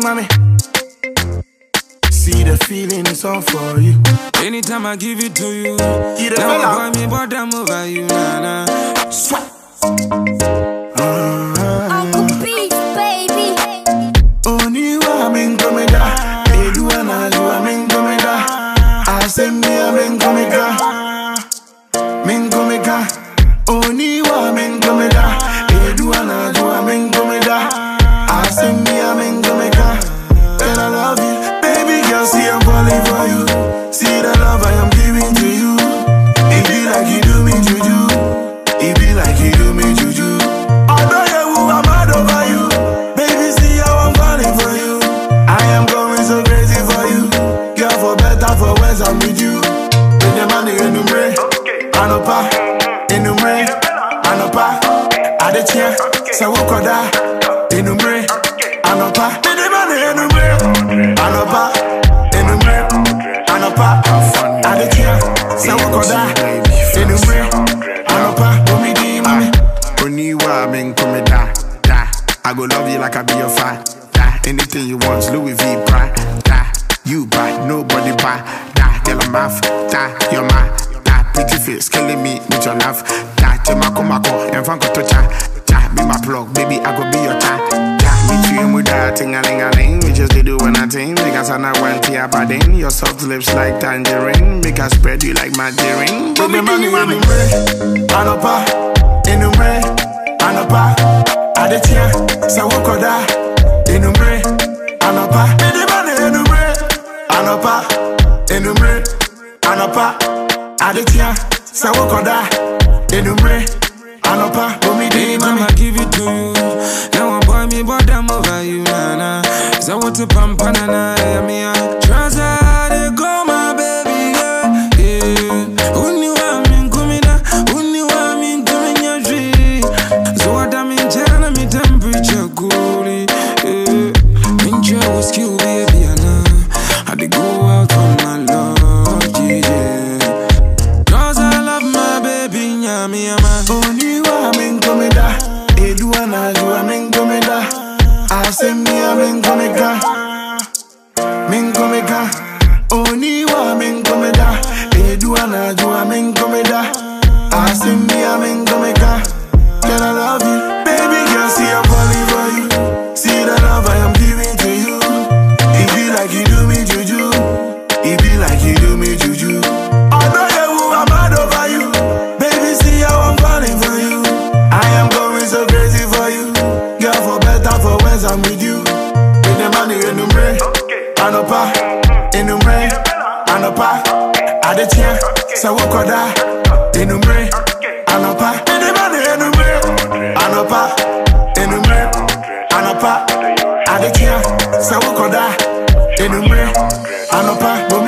mommy. See the feeling is all for you. Anytime I give it to you, You fella. I me bottom over you, nah, nah. Swat. It be like you do me juju. Although you, I'm mad over you. Baby, see how I'm falling for you. I am going so crazy for you. Girl, for better, for worse, I'm with you. With the money in the brain. Anopa, ah, in the brain. Anopa, Adechia, ah, Sawukoda, in the brain. Anopa, with the money in the brain. Anopa, in I go love you like I be your father. Anything you want, Louis V. Da. You buy, nobody buy. Da. Girl, I'm off. Da. You're my. Da. Pretty face, killing me with your laugh. Da. Temako mako, and Franco to cha. Be my plug, baby, I go be your. Da. Meet you with that ting a ling a ling. We just did do one thing. Because I not want to padding. Your soft lips like tangerine. Make I spread you like margarine. The money brain, Anopa, in the brain, Anopa, Adechia, in the brain, Anopa, with the money in the brain, Anopa, in the brain, Anopa, Adechia, Sawukoda, in the brain, Anopa, Bumi di Anytime mami. I give it to you, now I buy me bottom over you, nah, nah. Is that what the pampa, na, na, yeah, me, I trust Asemia minkomeka, minkomeka. Oniwa minkomeda, Edua na jua minkomeda. Asemia minkomeka. Can I love you, baby girl? See I'm falling for you. See the love I am giving to you. It be like you do me juju. It be like you do me juju. Although you, I'm mad over you. Baby, see how I'm falling for you. I am going so crazy for you. Girl, for for worse, I'm with you. With the money in the brain. Anopa, in the brain. Anopa, Adechia, Sawukoda, in the brain. Anopa, with the money in the brain. Anopa, in the brain. Anopa, Adechia, Sawukoda, in the brain. Anopa, Bumi di